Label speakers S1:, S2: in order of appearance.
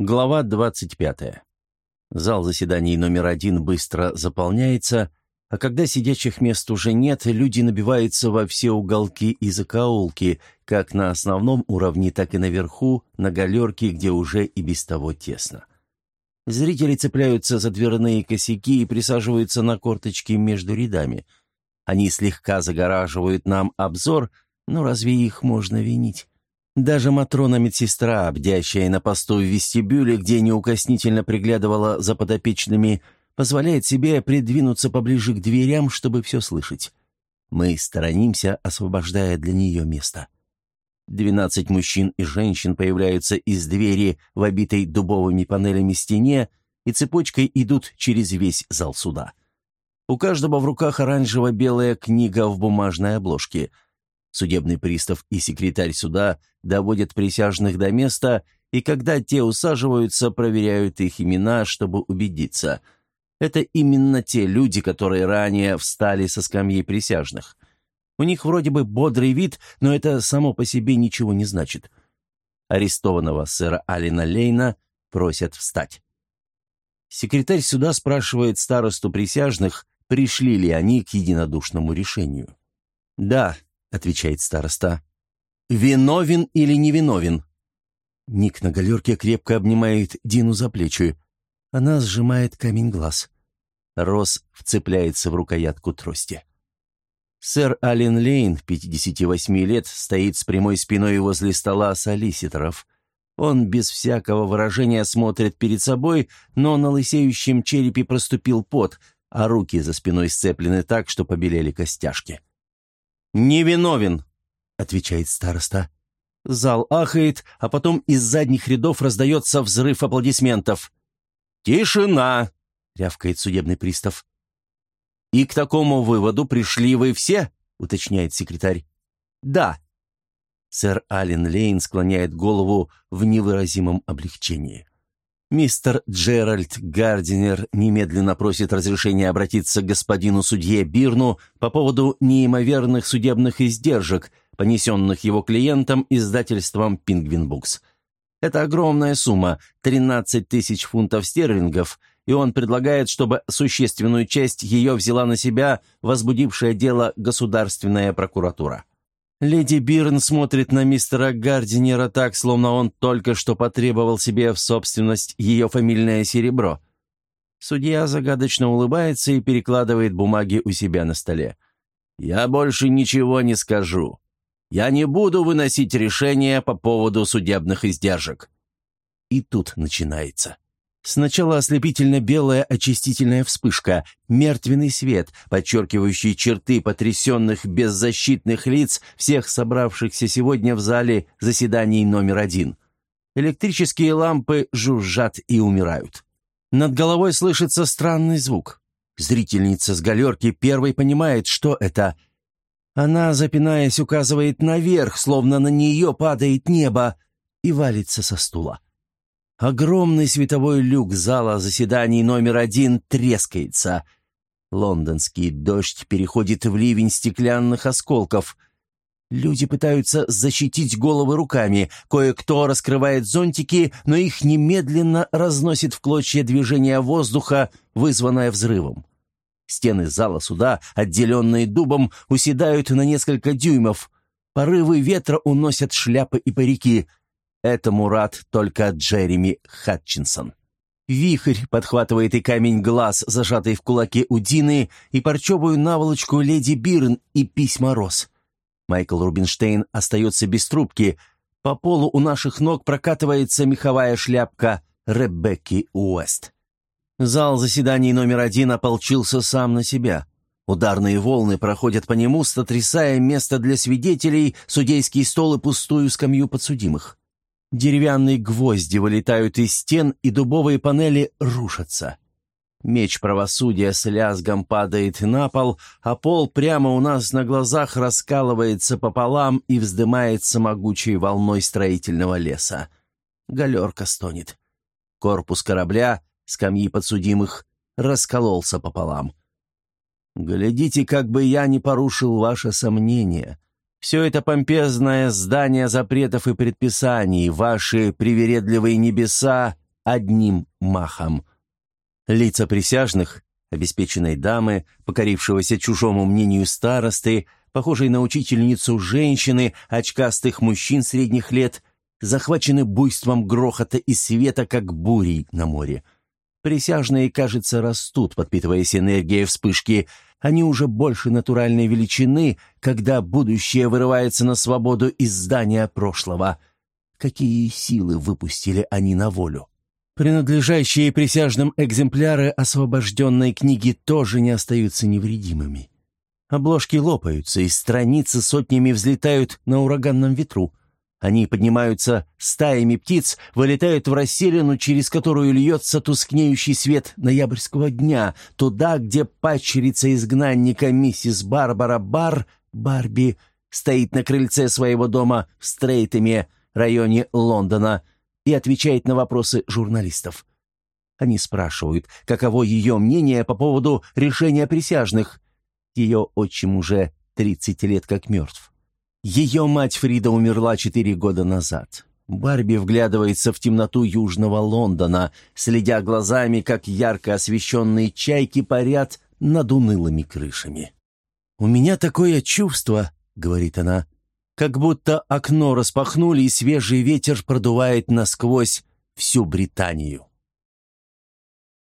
S1: Глава 25. Зал заседаний номер один быстро заполняется, а когда сидячих мест уже нет, люди набиваются во все уголки и закоулки, как на основном уровне, так и наверху, на галерке, где уже и без того тесно. Зрители цепляются за дверные косяки и присаживаются на корточки между рядами. Они слегка загораживают нам обзор, но разве их можно винить? Даже Матрона-медсестра, бдящая на посту в вестибюле, где неукоснительно приглядывала за подопечными, позволяет себе придвинуться поближе к дверям, чтобы все слышать. Мы сторонимся, освобождая для нее место. Двенадцать мужчин и женщин появляются из двери в обитой дубовыми панелями стене и цепочкой идут через весь зал суда. У каждого в руках оранжево-белая книга в бумажной обложке — Судебный пристав и секретарь суда доводят присяжных до места, и когда те усаживаются, проверяют их имена, чтобы убедиться. Это именно те люди, которые ранее встали со скамьи присяжных. У них вроде бы бодрый вид, но это само по себе ничего не значит. Арестованного сэра Алина Лейна просят встать. Секретарь суда спрашивает старосту присяжных, пришли ли они к единодушному решению. «Да», отвечает староста. «Виновен или невиновен?» Ник на галерке крепко обнимает Дину за плечи. Она сжимает камень глаз. Рос вцепляется в рукоятку трости. Сэр Ален Лейн, 58 лет, стоит с прямой спиной возле стола солиситоров. Он без всякого выражения смотрит перед собой, но на лысеющем черепе проступил пот, а руки за спиной сцеплены так, что побелели костяшки. «Невиновен», — отвечает староста. Зал ахает, а потом из задних рядов раздается взрыв аплодисментов. «Тишина!» — рявкает судебный пристав. «И к такому выводу пришли вы все?» — уточняет секретарь. «Да». Сэр Ален Лейн склоняет голову в невыразимом облегчении. Мистер Джеральд Гардинер немедленно просит разрешения обратиться к господину судье Бирну по поводу неимоверных судебных издержек, понесенных его клиентам издательством «Пингвин Букс». Это огромная сумма – 13 тысяч фунтов стерлингов, и он предлагает, чтобы существенную часть ее взяла на себя возбудившее дело Государственная прокуратура. Леди Бирн смотрит на мистера Гардинера так, словно он только что потребовал себе в собственность ее фамильное серебро. Судья загадочно улыбается и перекладывает бумаги у себя на столе. «Я больше ничего не скажу. Я не буду выносить решения по поводу судебных издержек». И тут начинается. Сначала ослепительно-белая очистительная вспышка, мертвенный свет, подчеркивающий черты потрясенных беззащитных лиц всех собравшихся сегодня в зале заседаний номер один. Электрические лампы жужжат и умирают. Над головой слышится странный звук. Зрительница с галерки первой понимает, что это. Она, запинаясь, указывает наверх, словно на нее падает небо, и валится со стула. Огромный световой люк зала заседаний номер один трескается. Лондонский дождь переходит в ливень стеклянных осколков. Люди пытаются защитить головы руками. Кое-кто раскрывает зонтики, но их немедленно разносит в клочья движения воздуха, вызванное взрывом. Стены зала суда, отделенные дубом, уседают на несколько дюймов. Порывы ветра уносят шляпы и парики — Этому рад только Джереми Хатчинсон. Вихрь подхватывает и камень глаз, зажатый в кулаке у Дины, и парчевую наволочку леди Бирн и письма Рос. Майкл Рубинштейн остается без трубки. По полу у наших ног прокатывается меховая шляпка Ребекки Уэст. Зал заседаний номер один ополчился сам на себя. Ударные волны проходят по нему, сотрясая место для свидетелей, судейский стол и пустую скамью подсудимых. Деревянные гвозди вылетают из стен, и дубовые панели рушатся. Меч правосудия с лязгом падает на пол, а пол прямо у нас на глазах раскалывается пополам и вздымается могучей волной строительного леса. Галерка стонет. Корпус корабля, скамьи подсудимых, раскололся пополам. «Глядите, как бы я не порушил ваше сомнение», все это помпезное здание запретов и предписаний, ваши привередливые небеса одним махом. Лица присяжных, обеспеченной дамы, покорившегося чужому мнению старосты, похожей на учительницу женщины, очкастых мужчин средних лет, захвачены буйством грохота и света, как бурей на море. Присяжные, кажется, растут, подпитываясь энергией вспышки. Они уже больше натуральной величины, когда будущее вырывается на свободу из здания прошлого. Какие силы выпустили они на волю? Принадлежащие присяжным экземпляры освобожденной книги тоже не остаются невредимыми. Обложки лопаются, и страницы сотнями взлетают на ураганном ветру. Они поднимаются стаями птиц, вылетают в расселину, через которую льется тускнеющий свет ноябрьского дня, туда, где падчерица изгнанника миссис Барбара Бар, Барби, стоит на крыльце своего дома в Стрейтеме, районе Лондона, и отвечает на вопросы журналистов. Они спрашивают, каково ее мнение по поводу решения присяжных. Ее отчим уже 30 лет как мертв. Ее мать Фрида умерла четыре года назад. Барби вглядывается в темноту южного Лондона, следя глазами, как ярко освещенные чайки парят над унылыми крышами. «У меня такое чувство», — говорит она, как будто окно распахнули, и свежий ветер продувает насквозь всю Британию.